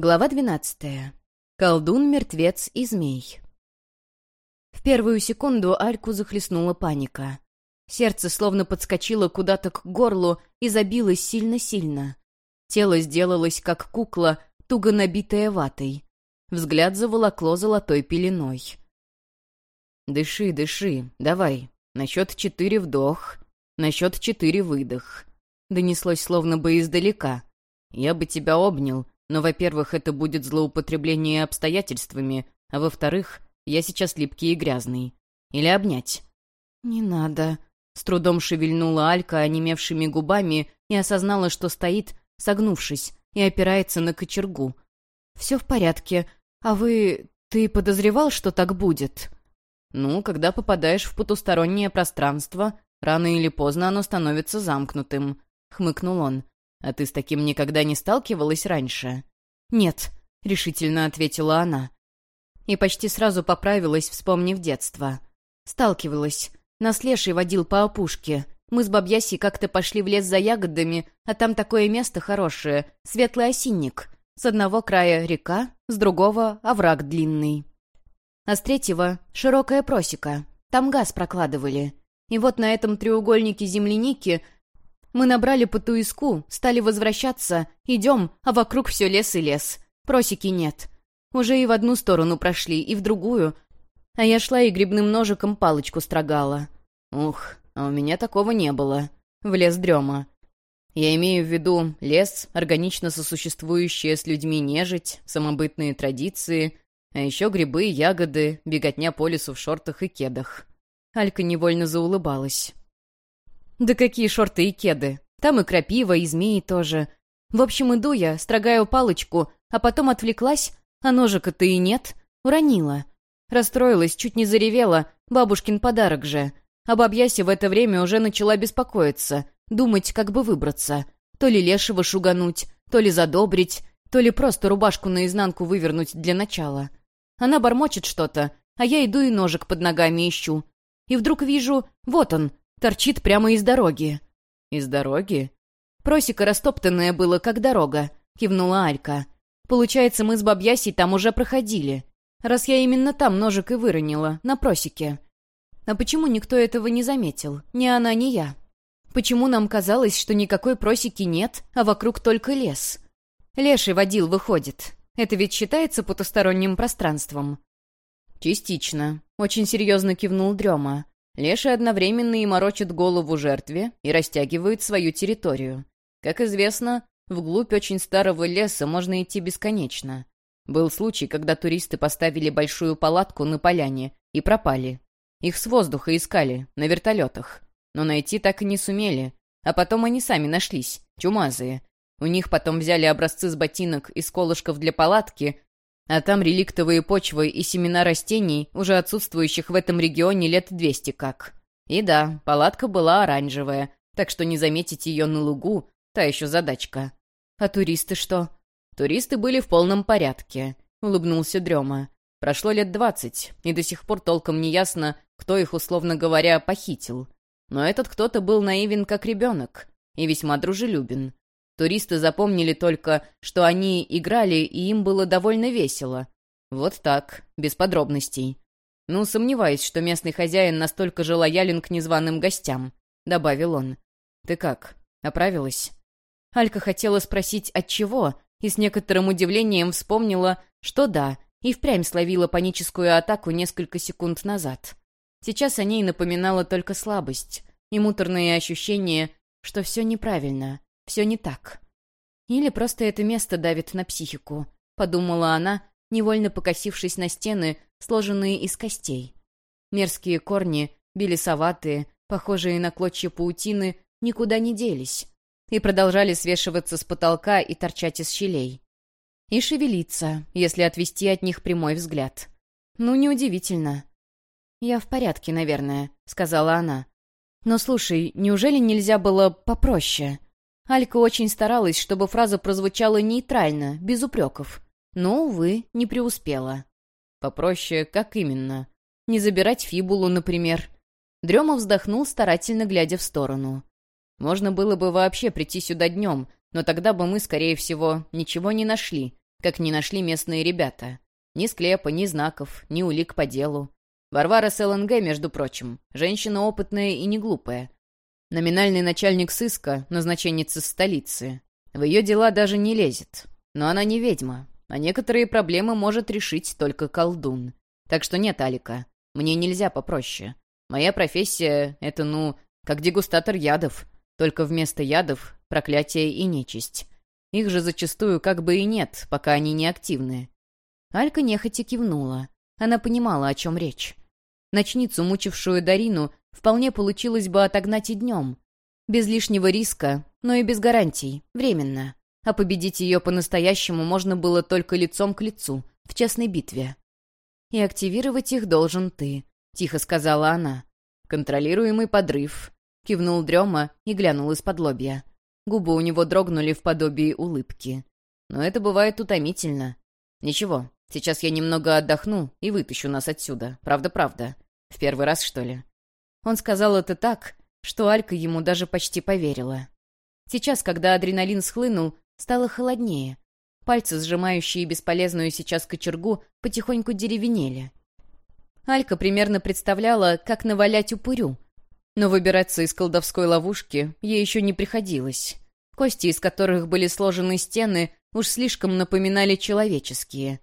Глава двенадцатая. Колдун, мертвец и змей. В первую секунду Альку захлестнула паника. Сердце словно подскочило куда-то к горлу и забилось сильно-сильно. Тело сделалось, как кукла, туго набитая ватой. Взгляд заволокло золотой пеленой. «Дыши, дыши, давай. На счет четыре вдох, на счет четыре выдох». Донеслось словно бы издалека. «Я бы тебя обнял, но, во-первых, это будет злоупотребление обстоятельствами, а во-вторых, я сейчас липкий и грязный. Или обнять. «Не надо», — с трудом шевельнула Алька онемевшими губами и осознала, что стоит, согнувшись, и опирается на кочергу. «Все в порядке. А вы... ты подозревал, что так будет?» «Ну, когда попадаешь в потустороннее пространство, рано или поздно оно становится замкнутым», — хмыкнул он. «А ты с таким никогда не сталкивалась раньше?» «Нет», — решительно ответила она. И почти сразу поправилась, вспомнив детство. Сталкивалась. Нас леший водил по опушке. Мы с бабьясей как-то пошли в лес за ягодами, а там такое место хорошее, светлый осинник. С одного края река, с другого — овраг длинный. А с третьего — широкая просека. Там газ прокладывали. И вот на этом треугольнике земляники мы набрали по туиску, стали возвращаться, идем, а вокруг все лес и лес. Просеки нет. Уже и в одну сторону прошли, и в другую. А я шла и грибным ножиком палочку строгала. Ух, а у меня такого не было. В лес дрема. Я имею в виду лес, органично сосуществующие с людьми нежить, самобытные традиции, а еще грибы, ягоды, беготня по лесу в шортах и кедах. Алька невольно заулыбалась. Да какие шорты и кеды. Там и крапива, и змеи тоже. В общем, иду я, строгаю палочку, а потом отвлеклась, а ножика-то и нет. Уронила. Расстроилась, чуть не заревела. Бабушкин подарок же. А бабьяся в это время уже начала беспокоиться. Думать, как бы выбраться. То ли лешего шугануть, то ли задобрить, то ли просто рубашку наизнанку вывернуть для начала. Она бормочет что-то, а я иду и ножик под ногами ищу. И вдруг вижу, вот он, Торчит прямо из дороги». «Из дороги?» «Просека растоптанная было, как дорога», — кивнула Алька. «Получается, мы с бабьясей там уже проходили. Раз я именно там ножик и выронила, на просеке. А почему никто этого не заметил? Ни она, ни я. Почему нам казалось, что никакой просеки нет, а вокруг только лес? Леший водил, выходит. Это ведь считается потусторонним пространством?» «Частично», — очень серьезно кивнул Дрема. Леший одновременно и морочит голову жертве, и растягивает свою территорию. Как известно, вглубь очень старого леса можно идти бесконечно. Был случай, когда туристы поставили большую палатку на поляне и пропали. Их с воздуха искали, на вертолетах. Но найти так и не сумели. А потом они сами нашлись, чумазые. У них потом взяли образцы с ботинок и с колышков для палатки, а там реликтовые почвы и семена растений, уже отсутствующих в этом регионе лет двести как. И да, палатка была оранжевая, так что не заметить ее на лугу — та еще задачка. А туристы что? Туристы были в полном порядке, — улыбнулся Дрема. Прошло лет двадцать, и до сих пор толком не ясно, кто их, условно говоря, похитил. Но этот кто-то был наивен как ребенок и весьма дружелюбен. Туристы запомнили только, что они играли, и им было довольно весело. Вот так, без подробностей. «Ну, сомневаюсь, что местный хозяин настолько же лоялен к незваным гостям», — добавил он. «Ты как, оправилась?» Алька хотела спросить, от чего, и с некоторым удивлением вспомнила, что да, и впрямь словила паническую атаку несколько секунд назад. Сейчас о ней напоминала только слабость и муторные ощущения, что все неправильно, все не так. Или просто это место давит на психику, подумала она, невольно покосившись на стены, сложенные из костей. Мерзкие корни, белесоватые, похожие на клочья паутины, никуда не делись и продолжали свешиваться с потолка и торчать из щелей. И шевелиться, если отвести от них прямой взгляд. Ну, неудивительно. «Я в порядке, наверное», — сказала она. «Но слушай, неужели нельзя было попроще?» Алька очень старалась, чтобы фраза прозвучала нейтрально, без упреков. Но, увы, не преуспела. Попроще, как именно? Не забирать фибулу, например. Дрема вздохнул, старательно глядя в сторону. Можно было бы вообще прийти сюда днем, но тогда бы мы, скорее всего, ничего не нашли. как не нашли местные ребята. Ни склепа, ни знаков, ни улик по делу. Варвара с ЛНГ, между прочим, женщина опытная и не глупая. Номинальный начальник сыска, назначенница столицы. В ее дела даже не лезет. Но она не ведьма, а некоторые проблемы может решить только колдун. Так что нет, Алика, мне нельзя попроще. Моя профессия — это, ну, как дегустатор ядов, только вместо ядов — проклятие и нечисть. Их же зачастую как бы и нет, пока они не активны. Алька нехотя кивнула. Она понимала, о чем речь. Ночницу, мучившую Дарину, вполне получилось бы отогнать и днем. Без лишнего риска, но и без гарантий, временно. А победить ее по-настоящему можно было только лицом к лицу, в честной битве. «И активировать их должен ты», — тихо сказала она. «Контролируемый подрыв», — кивнул Дрема и глянул из-под лобья. Губы у него дрогнули в подобии улыбки. «Но это бывает утомительно. Ничего, сейчас я немного отдохну и вытащу нас отсюда. Правда-правда. В первый раз, что ли?» Он сказал это так, что Алька ему даже почти поверила. Сейчас, когда адреналин схлынул, стало холоднее. Пальцы, сжимающие бесполезную сейчас кочергу, потихоньку деревенели. Алька примерно представляла, как навалять упырю. Но выбираться из колдовской ловушки ей еще не приходилось. Кости, из которых были сложены стены, уж слишком напоминали человеческие.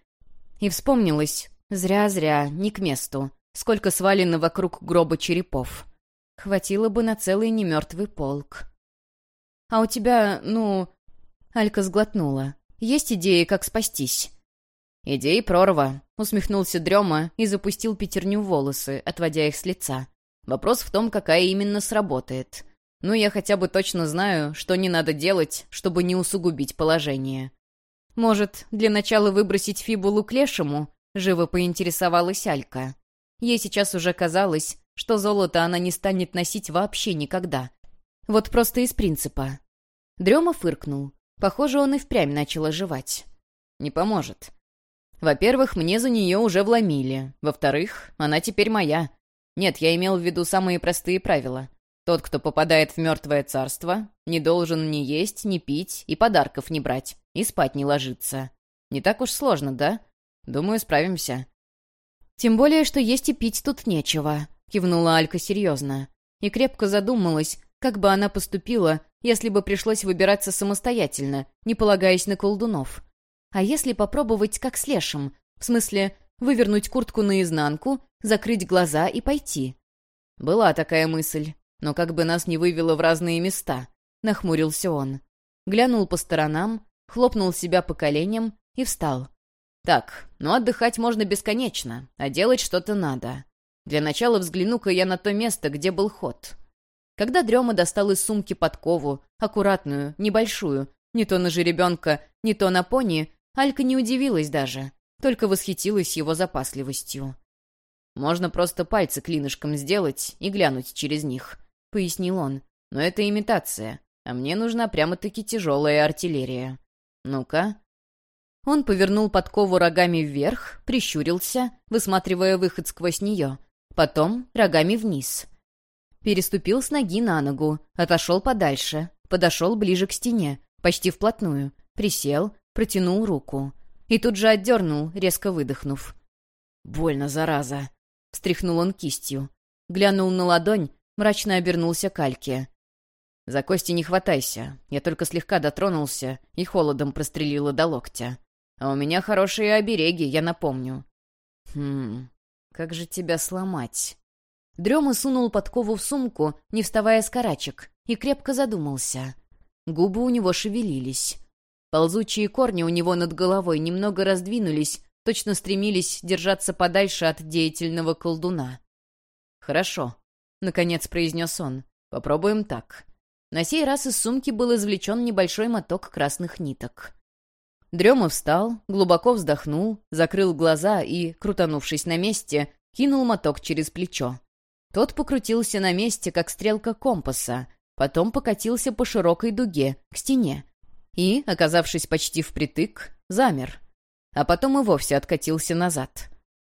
И вспомнилось, зря-зря, не к месту, сколько свалено вокруг гроба черепов. Хватило бы на целый немертвый полк. «А у тебя, ну...» Алька сглотнула. «Есть идеи, как спастись?» «Идеи прорва», — усмехнулся Дрема и запустил пятерню в волосы, отводя их с лица. «Вопрос в том, какая именно сработает. Ну, я хотя бы точно знаю, что не надо делать, чтобы не усугубить положение». «Может, для начала выбросить фибулу к лешему?» — живо поинтересовалась Алька. Ей сейчас уже казалось, что золото она не станет носить вообще никогда. Вот просто из принципа. Дрема фыркнул. Похоже, он и впрямь начал оживать. «Не поможет. Во-первых, мне за нее уже вломили. Во-вторых, она теперь моя. Нет, я имел в виду самые простые правила. Тот, кто попадает в мертвое царство, не должен ни есть, ни пить, и подарков не брать, и спать не ложиться. Не так уж сложно, да? Думаю, справимся. Тем более, что есть и пить тут нечего. — кивнула Алька серьезно. И крепко задумалась, как бы она поступила, если бы пришлось выбираться самостоятельно, не полагаясь на колдунов. А если попробовать как с лешим? В смысле, вывернуть куртку наизнанку, закрыть глаза и пойти? Была такая мысль, но как бы нас не вывело в разные места, нахмурился он. Глянул по сторонам, хлопнул себя по коленям и встал. Так, ну отдыхать можно бесконечно, а делать что-то надо. Для начала взгляну-ка я на то место, где был ход. Когда Дрема достал из сумки подкову, аккуратную, небольшую, не то на жеребенка, не то на пони, Алька не удивилась даже, только восхитилась его запасливостью. «Можно просто пальцы клинышком сделать и глянуть через них», — пояснил он. «Но это имитация, а мне нужна прямо-таки тяжелая артиллерия. Ну-ка». Он повернул подкову рогами вверх, прищурился, высматривая выход сквозь нее, потом рогами вниз. Переступил с ноги на ногу, отошел подальше, подошел ближе к стене, почти вплотную, присел, протянул руку. И тут же отдернул, резко выдохнув. «Больно, зараза!» — встряхнул он кистью. Глянул на ладонь, мрачно обернулся к Альке. «За кости не хватайся. Я только слегка дотронулся и холодом прострелила до локтя. А у меня хорошие обереги, я напомню». «Хм... Как же тебя сломать?» Дрема сунул подкову в сумку, не вставая с карачек, и крепко задумался. Губы у него шевелились. Ползучие корни у него над головой немного раздвинулись, точно стремились держаться подальше от деятельного колдуна. «Хорошо», — наконец произнес он. «Попробуем так». На сей раз из сумки был извлечен небольшой моток красных ниток. Дрема встал, глубоко вздохнул, закрыл глаза и, крутанувшись на месте, кинул моток через плечо. Тот покрутился на месте, как стрелка компаса, потом покатился по широкой дуге, к стене. И, оказавшись почти впритык, замер. А потом и вовсе откатился назад.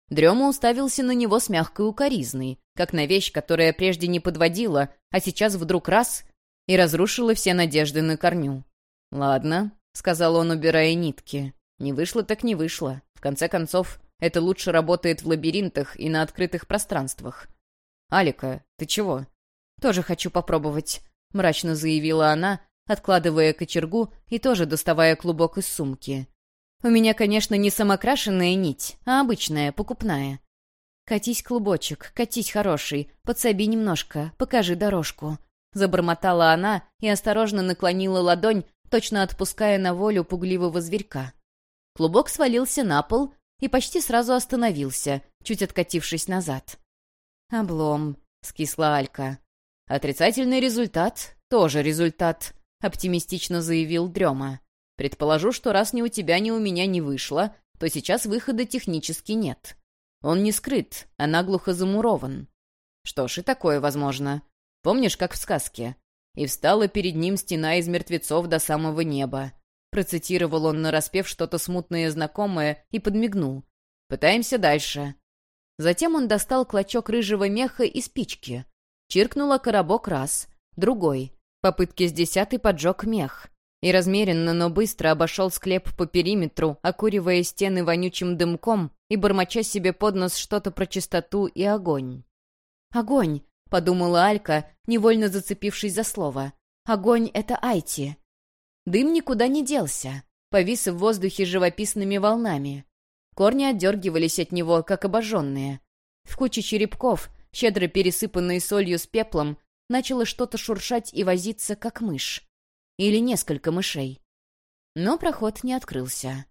Дрема уставился на него с мягкой укоризной, как на вещь, которая прежде не подводила, а сейчас вдруг раз — и разрушила все надежды на корню. «Ладно, — сказал он, убирая нитки. Не вышло так не вышло. В конце концов, это лучше работает в лабиринтах и на открытых пространствах. «Алика, ты чего?» «Тоже хочу попробовать», — мрачно заявила она, откладывая кочергу и тоже доставая клубок из сумки. «У меня, конечно, не самокрашенная нить, а обычная, покупная. Катись, клубочек, катись, хороший, подсоби немножко, покажи дорожку», — забормотала она и осторожно наклонила ладонь, точно отпуская на волю пугливого зверька. Клубок свалился на пол и почти сразу остановился, чуть откатившись назад. «Облом», — скисла Алька. «Отрицательный результат — тоже результат», — оптимистично заявил Дрема. «Предположу, что раз ни у тебя, ни у меня не вышло, то сейчас выхода технически нет. Он не скрыт, а наглухо замурован. Что ж, и такое возможно. Помнишь, как в сказке? И встала перед ним стена из мертвецов до самого неба. Процитировал он нараспев что-то смутное и знакомое и подмигнул. «Пытаемся дальше». Затем он достал клочок рыжего меха и спички. Чиркнула коробок раз, другой. Попытки с десятой поджег мех. И размеренно, но быстро обошел склеп по периметру, окуривая стены вонючим дымком и бормоча себе под нос что-то про чистоту и огонь. «Огонь!» — подумала Алька, невольно зацепившись за слово. «Огонь — это Айти!» Дым никуда не делся, повис в воздухе живописными волнами. Корни отдергивались от него, как обожженные. В куче черепков, щедро пересыпанной солью с пеплом, начало что-то шуршать и возиться, как мышь. Или несколько мышей. Но проход не открылся.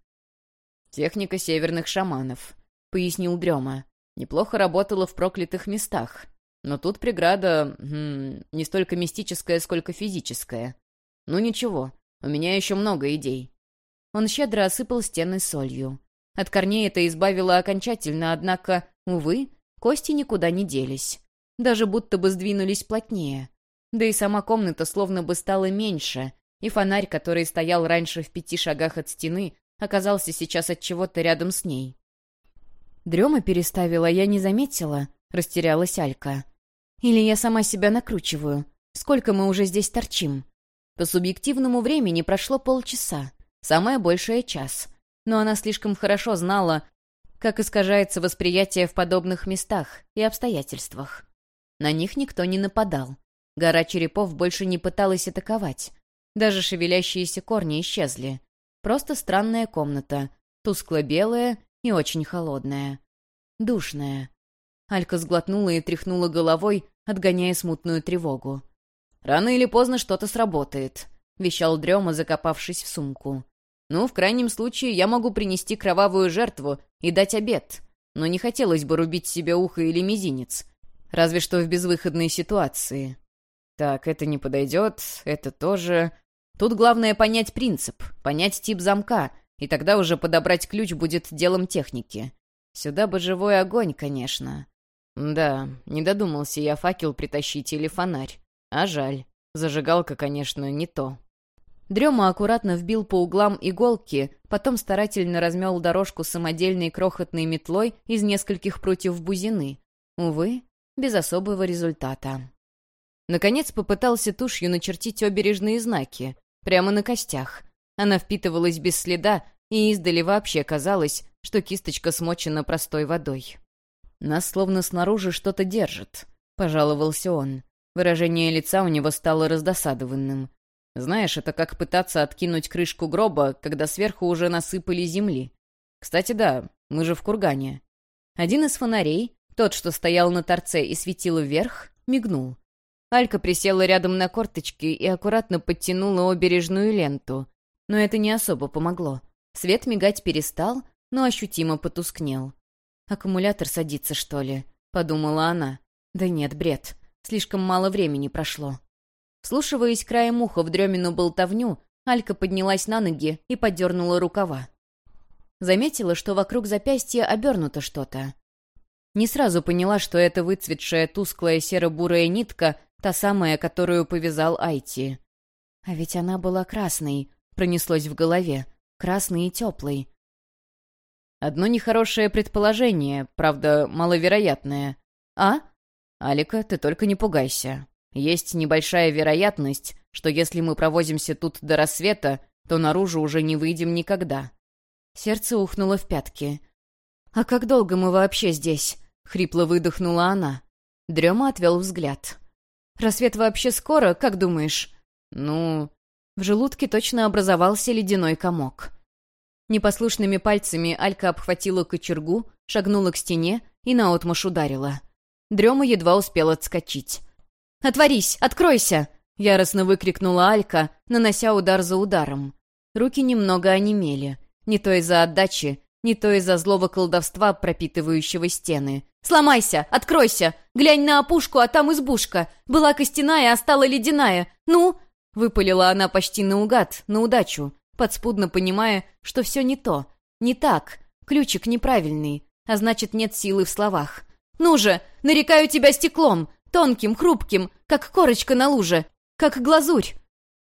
«Техника северных шаманов», — пояснил Дрема. «Неплохо работала в проклятых местах. Но тут преграда... М не столько мистическая, сколько физическая. Ну ничего, у меня еще много идей». Он щедро осыпал стены солью. От корней это избавило окончательно, однако, увы, кости никуда не делись. Даже будто бы сдвинулись плотнее. Да и сама комната словно бы стала меньше, и фонарь, который стоял раньше в пяти шагах от стены, оказался сейчас от чего-то рядом с ней. Дрема переставила, я не заметила, растерялась Алька. Или я сама себя накручиваю? Сколько мы уже здесь торчим? По субъективному времени прошло полчаса, самое большее — час. Но она слишком хорошо знала, как искажается восприятие в подобных местах и обстоятельствах. На них никто не нападал. Гора черепов больше не пыталась атаковать. Даже шевелящиеся корни исчезли. Просто странная комната, тускло-белая и очень холодная. Душная. Алька сглотнула и тряхнула головой, отгоняя смутную тревогу. «Рано или поздно что-то сработает», — вещал Дрема, закопавшись в сумку. «Ну, в крайнем случае, я могу принести кровавую жертву и дать обед, но не хотелось бы рубить себе ухо или мизинец, разве что в безвыходной ситуации. Так, это не подойдет, это тоже... Тут главное понять принцип, понять тип замка, и тогда уже подобрать ключ будет делом техники. Сюда бы живой огонь, конечно. Да, не додумался я факел притащить или фонарь. А жаль. Зажигалка, конечно, не то. Дрема аккуратно вбил по углам иголки, потом старательно размел дорожку самодельной крохотной метлой из нескольких прутьев бузины. Увы, без особого результата. Наконец попытался тушью начертить обережные знаки, прямо на костях. Она впитывалась без следа, и издали вообще казалось, что кисточка смочена простой водой. «Нас словно снаружи что-то держит», — пожаловался он. Выражение лица у него стало раздосадованным. Знаешь, это как пытаться откинуть крышку гроба, когда сверху уже насыпали земли. Кстати, да, мы же в кургане. Один из фонарей, тот, что стоял на торце и светил вверх, мигнул. Алька присела рядом на корточки и аккуратно подтянула обережную ленту. Но это не особо помогло. Свет мигать перестал, но ощутимо потускнел. «Аккумулятор садится, что ли?» — подумала она. «Да нет, бред. Слишком мало времени прошло. Слушиваясь краем уха в дремину болтовню, Алька поднялась на ноги и подернула рукава. Заметила, что вокруг запястья обернуто что-то. Не сразу поняла, что это выцветшая тусклая серо-бурая нитка, та самая, которую повязал Айти. А ведь она была красной, пронеслось в голове, красной и теплой. Одно нехорошее предположение, правда, маловероятное. А? «Алика, ты только не пугайся. Есть небольшая вероятность, что если мы провозимся тут до рассвета, то наружу уже не выйдем никогда. Сердце ухнуло в пятки. «А как долго мы вообще здесь?» — хрипло выдохнула она. Дрема отвел взгляд. «Рассвет вообще скоро, как думаешь?» «Ну...» В желудке точно образовался ледяной комок. Непослушными пальцами Алька обхватила кочергу, шагнула к стене и наотмашь ударила. Дрема едва успел отскочить. «Отворись! Откройся!» — яростно выкрикнула Алька, нанося удар за ударом. Руки немного онемели. Не то из-за отдачи, не то из-за злого колдовства, пропитывающего стены. «Сломайся! Откройся! Глянь на опушку, а там избушка! Была костяная, а стала ледяная! Ну!» Выпалила она почти наугад, на удачу, подспудно понимая, что все не то, не так, ключик неправильный, а значит, нет силы в словах. «Ну же, нарекаю тебя стеклом, тонким, хрупким, как корочка на луже, как глазурь!»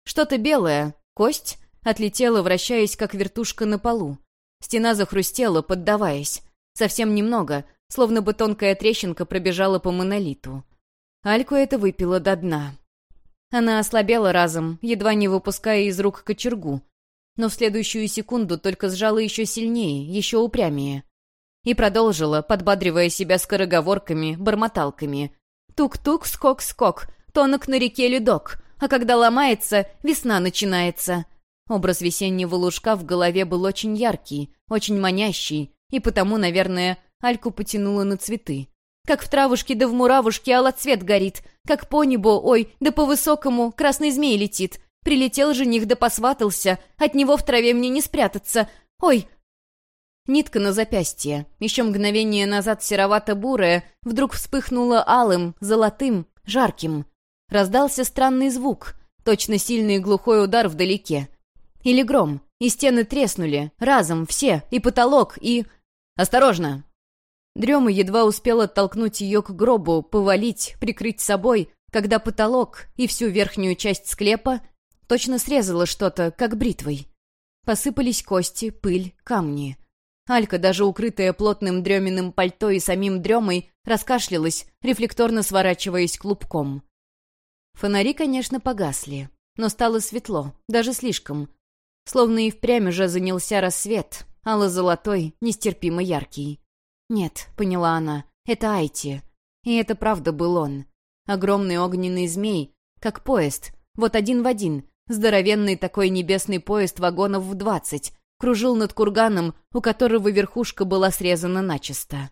Что-то белое, кость, отлетела, вращаясь, как вертушка на полу. Стена захрустела, поддаваясь. Совсем немного, словно бы тонкая трещинка пробежала по монолиту. Альку это выпила до дна. Она ослабела разом, едва не выпуская из рук кочергу, но в следующую секунду только сжала еще сильнее, еще упрямее. И продолжила, подбадривая себя скороговорками, бормоталками. «Тук-тук, скок-скок, тонок на реке ледок, а когда ломается, весна начинается». Образ весеннего лужка в голове был очень яркий, очень манящий, и потому, наверное, Альку потянуло на цветы. Как в травушке да в муравушке алоцвет горит, как по небу, ой, да по высокому красный змей летит. Прилетел жених да посватался, от него в траве мне не спрятаться. Ой, Нитка на запястье, еще мгновение назад серовато-бурая, вдруг вспыхнула алым, золотым, жарким. Раздался странный звук, точно сильный глухой удар вдалеке. Или гром. И стены треснули. Разом, все. И потолок, и... «Осторожно!» Дрема едва успел оттолкнуть ее к гробу, повалить, прикрыть собой, когда потолок и всю верхнюю часть склепа точно срезало что-то, как бритвой. Посыпались кости, пыль, камни. Алька, даже укрытая плотным дременным пальто и самим дремой, раскашлялась, рефлекторно сворачиваясь клубком. Фонари, конечно, погасли, но стало светло, даже слишком, Словно и впрямь уже занялся рассвет, ало-золотой, нестерпимо яркий. «Нет», — поняла она, — «это Айти». И это правда был он. Огромный огненный змей, как поезд, вот один в один, здоровенный такой небесный поезд вагонов в двадцать, кружил над курганом, у которого верхушка была срезана начисто.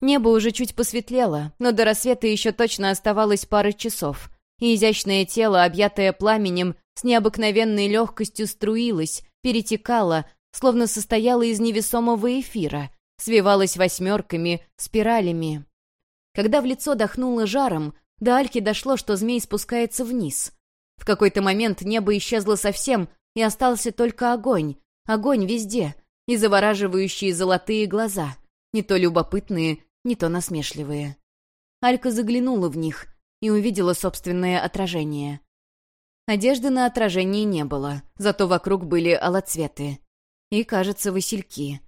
Небо уже чуть посветлело, но до рассвета еще точно оставалось пара часов, и изящное тело, объятое пламенем, с необыкновенной легкостью струилась, перетекала, словно состояла из невесомого эфира, свивалась восьмерками, спиралями. Когда в лицо дохнуло жаром, до Альки дошло, что змей спускается вниз. В какой-то момент небо исчезло совсем, и остался только огонь. Огонь везде, и завораживающие золотые глаза, не то любопытные, не то насмешливые. Алька заглянула в них и увидела собственное отражение. Одежды на отражении не было, зато вокруг были алоцветы. И, кажется, васильки.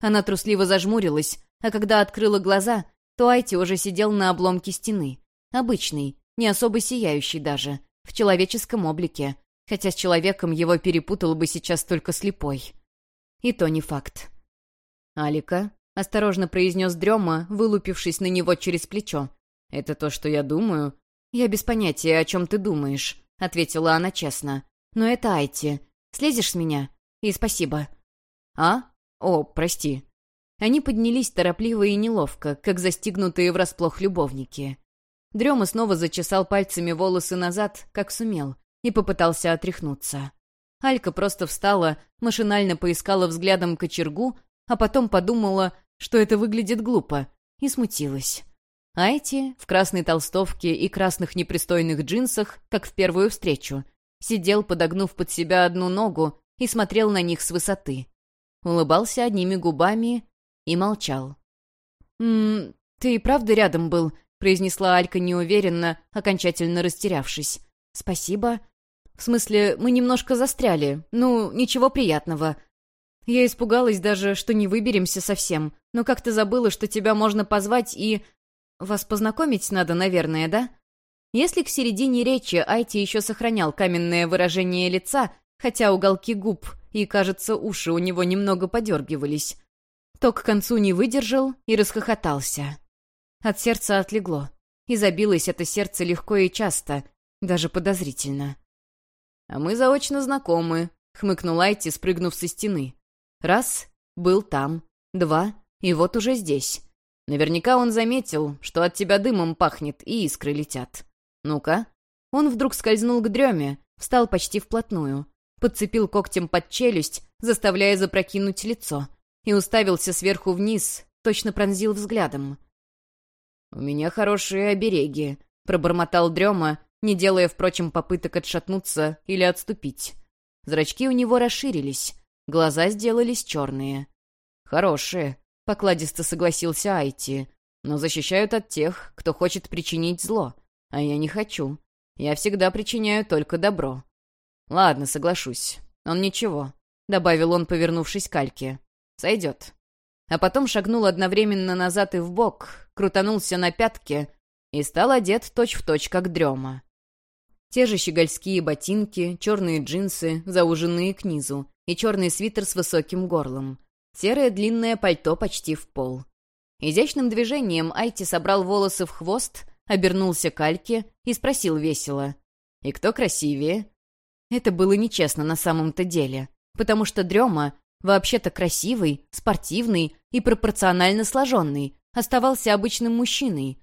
Она трусливо зажмурилась, а когда открыла глаза, то Айти уже сидел на обломке стены. Обычный, не особо сияющий даже, в человеческом облике, хотя с человеком его перепутал бы сейчас только слепой. И то не факт. «Алика», — осторожно произнес Дрема, вылупившись на него через плечо. «Это то, что я думаю?» «Я без понятия, о чем ты думаешь», — ответила она честно. «Но это Айти. Слезешь с меня? И спасибо». «А? О, прости». Они поднялись торопливо и неловко, как застигнутые врасплох любовники. Дрема снова зачесал пальцами волосы назад, как сумел, и попытался отряхнуться. Алька просто встала, машинально поискала взглядом кочергу, а потом подумала, что это выглядит глупо, и смутилась. Айти в красной толстовке и красных непристойных джинсах, как в первую встречу, сидел, подогнув под себя одну ногу и смотрел на них с высоты. Улыбался одними губами и молчал. «Ммм, ты и правда рядом был?» — произнесла Алька неуверенно, окончательно растерявшись. «Спасибо. В смысле, мы немножко застряли. Ну, ничего приятного. Я испугалась даже, что не выберемся совсем, но как-то забыла, что тебя можно позвать и... «Вас познакомить надо, наверное, да?» Если к середине речи Айти еще сохранял каменное выражение лица, хотя уголки губ и, кажется, уши у него немного подергивались. То к концу не выдержал и расхохотался. От сердца отлегло, и забилось это сердце легко и часто, даже подозрительно. «А мы заочно знакомы», — хмыкнул Айти, спрыгнув со стены. «Раз — был там, два — и вот уже здесь. Наверняка он заметил, что от тебя дымом пахнет и искры летят. Ну-ка». Он вдруг скользнул к дреме, встал почти вплотную, подцепил когтем под челюсть, заставляя запрокинуть лицо, и уставился сверху вниз, точно пронзил взглядом. «У меня хорошие обереги», — пробормотал дрема, не делая, впрочем, попыток отшатнуться или отступить. Зрачки у него расширились, глаза сделались черные. «Хорошие», — покладисто согласился Айти, «но защищают от тех, кто хочет причинить зло, а я не хочу. Я всегда причиняю только добро». «Ладно, соглашусь. Он ничего», — добавил он, повернувшись к Альке. «Сойдет». А потом шагнул одновременно назад и вбок, крутанулся на пятке и стал одет точь-в-точь, точь, как дрема. Те же щегольские ботинки, черные джинсы, зауженные к низу, и черный свитер с высоким горлом. Серое длинное пальто почти в пол. Изящным движением Айти собрал волосы в хвост, обернулся к Альке и спросил весело. «И кто красивее?» Это было нечестно на самом-то деле, потому что Дрема, вообще-то красивый, спортивный и пропорционально сложенный, оставался обычным мужчиной,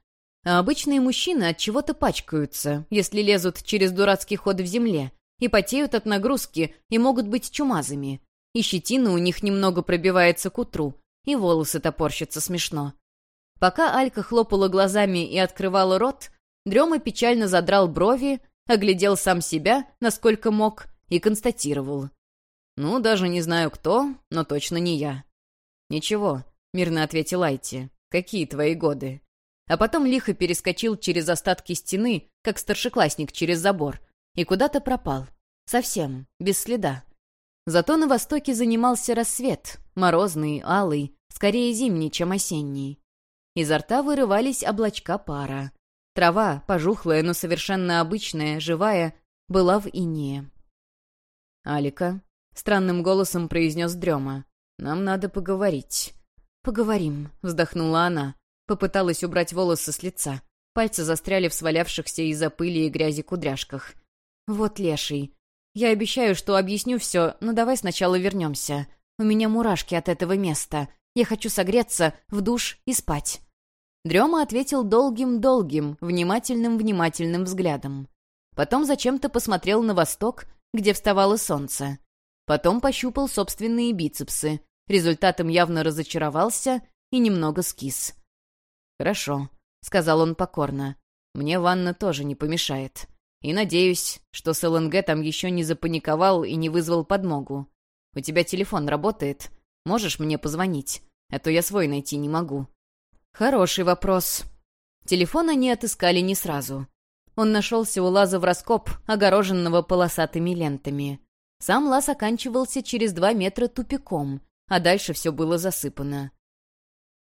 а обычные мужчины от чего-то пачкаются, если лезут через дурацкий ход в земле, и потеют от нагрузки, и могут быть чумазами. И щетина у них немного пробивается к утру, и волосы топорщатся смешно. Пока Алька хлопала глазами и открывала рот, Дрема печально задрал брови, оглядел сам себя, насколько мог, и констатировал. «Ну, даже не знаю кто, но точно не я». «Ничего», — мирно ответил Айти. «Какие твои годы?» а потом лихо перескочил через остатки стены, как старшеклассник через забор, и куда-то пропал. Совсем, без следа. Зато на востоке занимался рассвет, морозный, алый, скорее зимний, чем осенний. Изо рта вырывались облачка пара. Трава, пожухлая, но совершенно обычная, живая, была в инее. «Алика», — странным голосом произнес Дрема, — «нам надо поговорить». «Поговорим», — вздохнула она. Попыталась убрать волосы с лица. Пальцы застряли в свалявшихся из-за пыли и грязи кудряшках. «Вот леший. Я обещаю, что объясню все, но давай сначала вернемся. У меня мурашки от этого места. Я хочу согреться, в душ и спать». Дрема ответил долгим-долгим, внимательным-внимательным взглядом. Потом зачем-то посмотрел на восток, где вставало солнце. Потом пощупал собственные бицепсы. Результатом явно разочаровался и немного скис. «Хорошо», — сказал он покорно. «Мне ванна тоже не помешает. И надеюсь, что с ЛНГ там еще не запаниковал и не вызвал подмогу. У тебя телефон работает? Можешь мне позвонить? А то я свой найти не могу». «Хороший вопрос». Телефон они отыскали не сразу. Он нашелся у лаза в раскоп, огороженного полосатыми лентами. Сам лаз оканчивался через два метра тупиком, а дальше все было засыпано.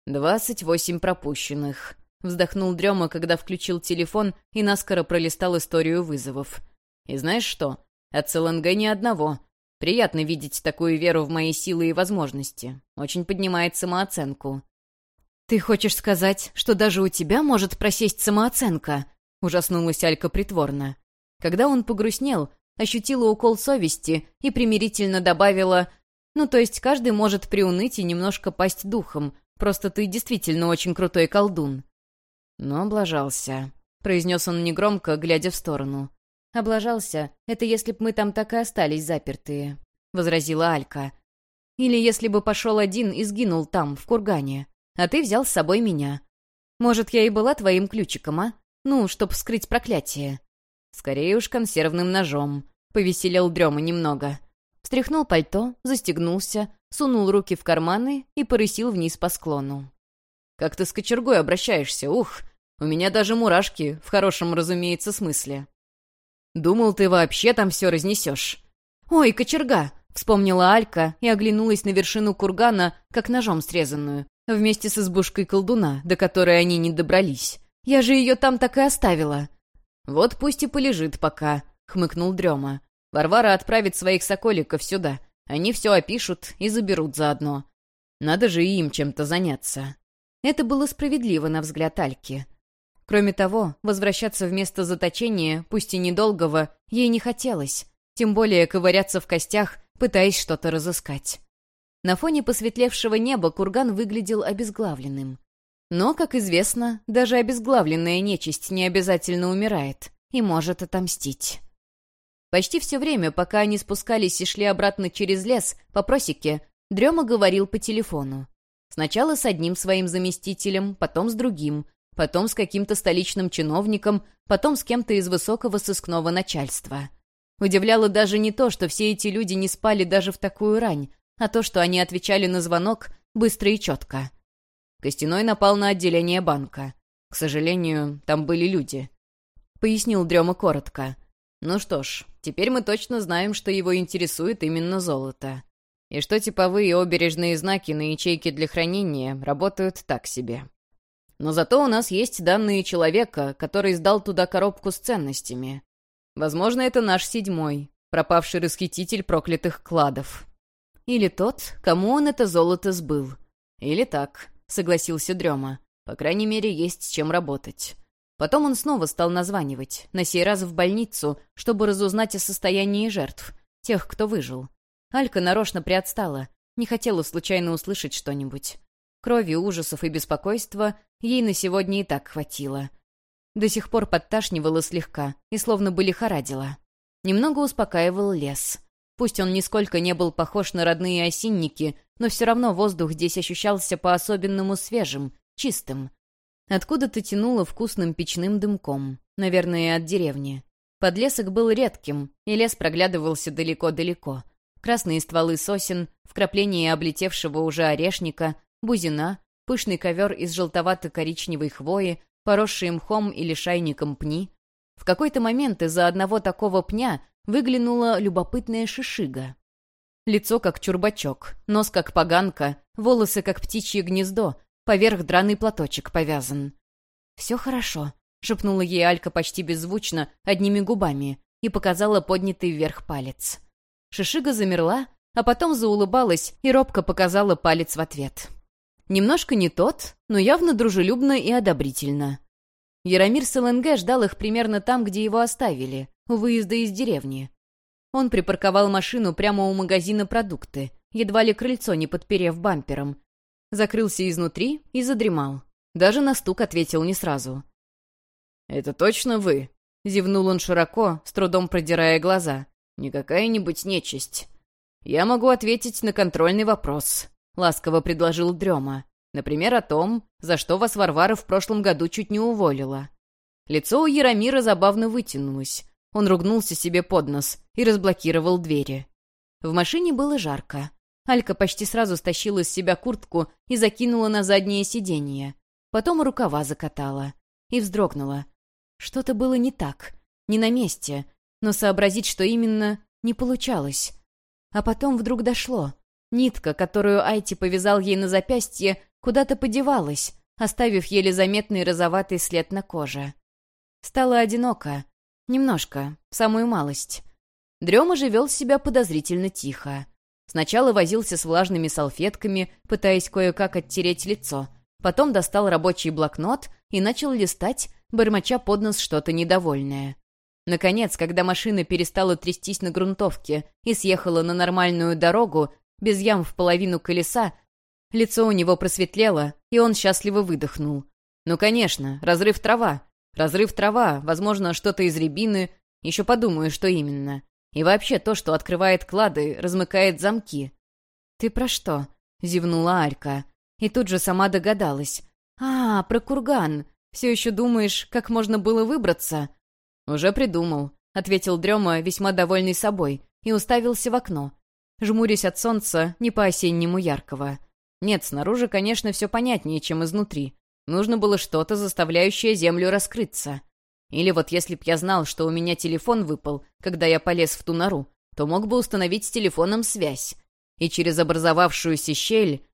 «Двадцать восемь пропущенных», — вздохнул Дрема, когда включил телефон и наскоро пролистал историю вызовов. «И знаешь что? От СЛНГ ни одного. Приятно видеть такую веру в мои силы и возможности. Очень поднимает самооценку». «Ты хочешь сказать, что даже у тебя может просесть самооценка?» — ужаснулась Алька притворно. Когда он погрустнел, ощутила укол совести и примирительно добавила «Ну, то есть каждый может приуныть и немножко пасть духом, Просто ты действительно очень крутой колдун». «Но облажался», — произнес он негромко, глядя в сторону. «Облажался. Это если б мы там так и остались запертые», — возразила Алька. «Или если бы пошел один и сгинул там, в кургане, а ты взял с собой меня. Может, я и была твоим ключиком, а? Ну, чтоб скрыть проклятие». «Скорее уж консервным ножом», — повеселел Дрема немного. Встряхнул пальто, застегнулся, сунул руки в карманы и порысил вниз по склону. «Как ты с кочергой обращаешься, ух! У меня даже мурашки, в хорошем, разумеется, смысле». «Думал, ты вообще там все разнесешь». «Ой, кочерга!» — вспомнила Алька и оглянулась на вершину кургана, как ножом срезанную, вместе с избушкой колдуна, до которой они не добрались. «Я же ее там так и оставила». «Вот пусть и полежит пока», — хмыкнул Дрема. «Варвара отправит своих соколиков сюда. Они все опишут и заберут заодно. Надо же им чем-то заняться. Это было справедливо на взгляд Альки. Кроме того, возвращаться в место заточения, пусть и недолгого, ей не хотелось, тем более ковыряться в костях, пытаясь что-то разыскать. На фоне посветлевшего неба курган выглядел обезглавленным. Но, как известно, даже обезглавленная нечисть не обязательно умирает и может отомстить. Почти все время, пока они спускались и шли обратно через лес, по просеке, Дрема говорил по телефону. Сначала с одним своим заместителем, потом с другим, потом с каким-то столичным чиновником, потом с кем-то из высокого сыскного начальства. Удивляло даже не то, что все эти люди не спали даже в такую рань, а то, что они отвечали на звонок быстро и четко. Костяной напал на отделение банка. К сожалению, там были люди. Пояснил Дрема коротко. Ну что ж, теперь мы точно знаем, что его интересует именно золото. И что типовые обережные знаки на ячейке для хранения работают так себе. Но зато у нас есть данные человека, который сдал туда коробку с ценностями. Возможно, это наш седьмой, пропавший расхититель проклятых кладов. Или тот, кому он это золото сбыл. Или так, согласился Дрема. По крайней мере, есть с чем работать. Потом он снова стал названивать, на сей раз в больницу, чтобы разузнать о состоянии жертв, тех, кто выжил. Алька нарочно приотстала, не хотела случайно услышать что-нибудь. Крови, ужасов и беспокойства ей на сегодня и так хватило. До сих пор подташнивала слегка и словно бы лихорадила. Немного успокаивал лес. Пусть он нисколько не был похож на родные осинники, но все равно воздух здесь ощущался по-особенному свежим, чистым. Откуда-то тянуло вкусным печным дымком, наверное, от деревни. Подлесок был редким, и лес проглядывался далеко-далеко. Красные стволы сосен, вкрапление облетевшего уже орешника, бузина, пышный ковер из желтовато-коричневой хвои, поросшие мхом или шайником пни. В какой-то момент из-за одного такого пня выглянула любопытная шишига. Лицо как чурбачок, нос как поганка, волосы как птичье гнездо, поверх драный платочек повязан. «Все хорошо», — шепнула ей Алька почти беззвучно, одними губами, и показала поднятый вверх палец. Шишига замерла, а потом заулыбалась и робко показала палец в ответ. Немножко не тот, но явно дружелюбно и одобрительно. Яромир с ЛНГ ждал их примерно там, где его оставили, у выезда из деревни. Он припарковал машину прямо у магазина продукты, едва ли крыльцо не подперев бампером. Закрылся изнутри и задремал. Даже на стук ответил не сразу. «Это точно вы?» — зевнул он широко, с трудом продирая глаза. «Не какая-нибудь нечисть. Я могу ответить на контрольный вопрос. — ласково предложил Дрема. «Например, о том, за что вас Варвара в прошлом году чуть не уволила». Лицо у Яромира забавно вытянулось. Он ругнулся себе под нос и разблокировал двери. В машине было жарко. Алька почти сразу стащила с себя куртку и закинула на заднее сиденье. Потом рукава закатала. И вздрогнула. Что-то было не так, не на месте, но сообразить, что именно, не получалось. А потом вдруг дошло. Нитка, которую Айти повязал ей на запястье, куда-то подевалась, оставив еле заметный розоватый след на коже. Стало одиноко. Немножко, самую малость. Дрема же вел себя подозрительно тихо. Сначала возился с влажными салфетками, пытаясь кое-как оттереть лицо. Потом достал рабочий блокнот и начал листать, бормоча под нос что-то недовольное. Наконец, когда машина перестала трястись на грунтовке и съехала на нормальную дорогу, без ям в половину колеса, лицо у него просветлело, и он счастливо выдохнул. Ну, конечно, разрыв трава. Разрыв трава, возможно, что-то из рябины, еще подумаю, что именно. И вообще то, что открывает клады, размыкает замки. «Ты про что?» — зевнула Алька. И тут же сама догадалась. «А, про курган. Все еще думаешь, как можно было выбраться?» «Уже придумал», — ответил Дрема, весьма довольный собой, и уставился в окно жмурясь от солнца не по-осеннему яркого. Нет, снаружи, конечно, все понятнее, чем изнутри. Нужно было что-то, заставляющее землю раскрыться. Или вот если б я знал, что у меня телефон выпал, когда я полез в ту нору, то мог бы установить с телефоном связь. И через образовавшуюся щель...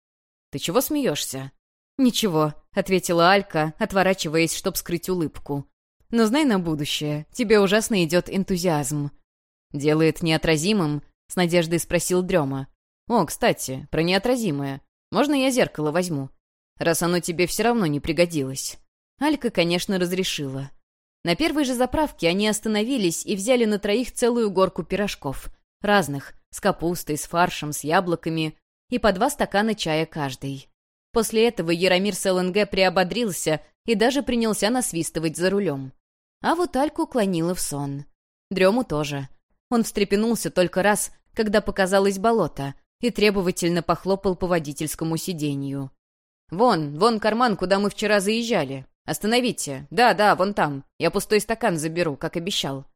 Ты чего смеешься? «Ничего», — ответила Алька, отворачиваясь, чтоб скрыть улыбку. «Но знай на будущее, тебе ужасно идет энтузиазм». Делает неотразимым, с надеждой спросил Дрема. «О, кстати, про неотразимое. Можно я зеркало возьму? Раз оно тебе все равно не пригодилось». Алька, конечно, разрешила. На первой же заправке они остановились и взяли на троих целую горку пирожков. Разных, с капустой, с фаршем, с яблоками и по два стакана чая каждый. После этого Яромир с ЛНГ приободрился и даже принялся насвистывать за рулем. А вот Альку клонила в сон. Дрему тоже. Он встрепенулся только раз, когда показалось болото, и требовательно похлопал по водительскому сиденью. «Вон, вон карман, куда мы вчера заезжали. Остановите. Да, да, вон там. Я пустой стакан заберу, как обещал».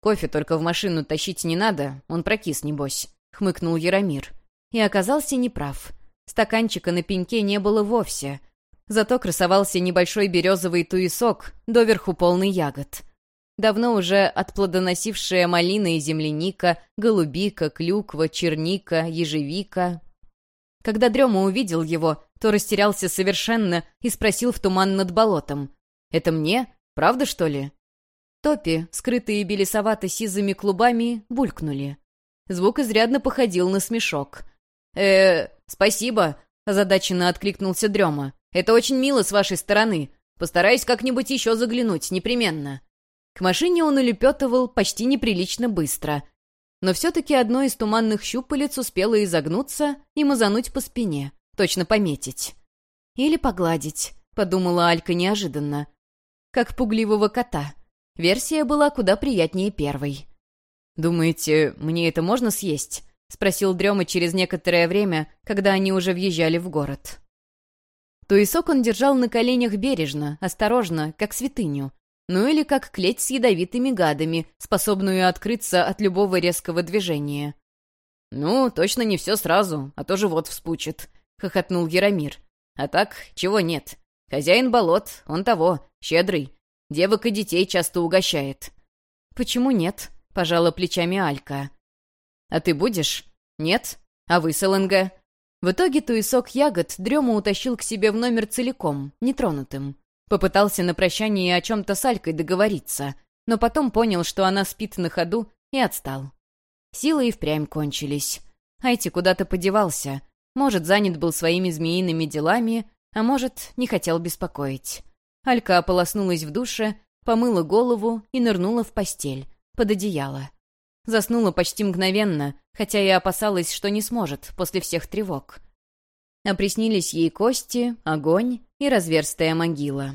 «Кофе только в машину тащить не надо, он прокис, небось», — хмыкнул Яромир. И оказался неправ. Стаканчика на пеньке не было вовсе. Зато красовался небольшой березовый туесок, доверху полный ягод. Давно уже отплодоносившая малина и земляника, голубика, клюква, черника, ежевика. Когда Дрема увидел его, то растерялся совершенно и спросил в туман над болотом. «Это мне? Правда, что ли?» Топи, скрытые белесовато-сизыми клубами, булькнули. Звук изрядно походил на смешок. э спасибо», — озадаченно откликнулся Дрема. «Это очень мило с вашей стороны. Постараюсь как-нибудь еще заглянуть, непременно». К машине он улепетывал почти неприлично быстро. Но все-таки одно из туманных щупалец успело изогнуться и мазануть по спине, точно пометить. «Или погладить», — подумала Алька неожиданно. Как пугливого кота. Версия была куда приятнее первой. «Думаете, мне это можно съесть?» — спросил Дрема через некоторое время, когда они уже въезжали в город. Туесок он держал на коленях бережно, осторожно, как святыню, ну или как клеть с ядовитыми гадами, способную открыться от любого резкого движения. «Ну, точно не все сразу, а то живот вспучит», — хохотнул Яромир. «А так, чего нет? Хозяин болот, он того, щедрый. Девок и детей часто угощает». «Почему нет?» — пожала плечами Алька. «А ты будешь?» «Нет? А вы с ЛНГ?» В итоге туесок ягод Дрема утащил к себе в номер целиком, нетронутым. Попытался на прощание о чем-то с Алькой договориться, но потом понял, что она спит на ходу, и отстал. Силы и впрямь кончились. Айти куда-то подевался. Может, занят был своими змеиными делами, а может, не хотел беспокоить. Алька ополоснулась в душе, помыла голову и нырнула в постель, под одеяло. Заснула почти мгновенно, хотя и опасалась, что не сможет после всех тревог. Опреснились ей кости, огонь и разверстая могила.